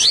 ピッ!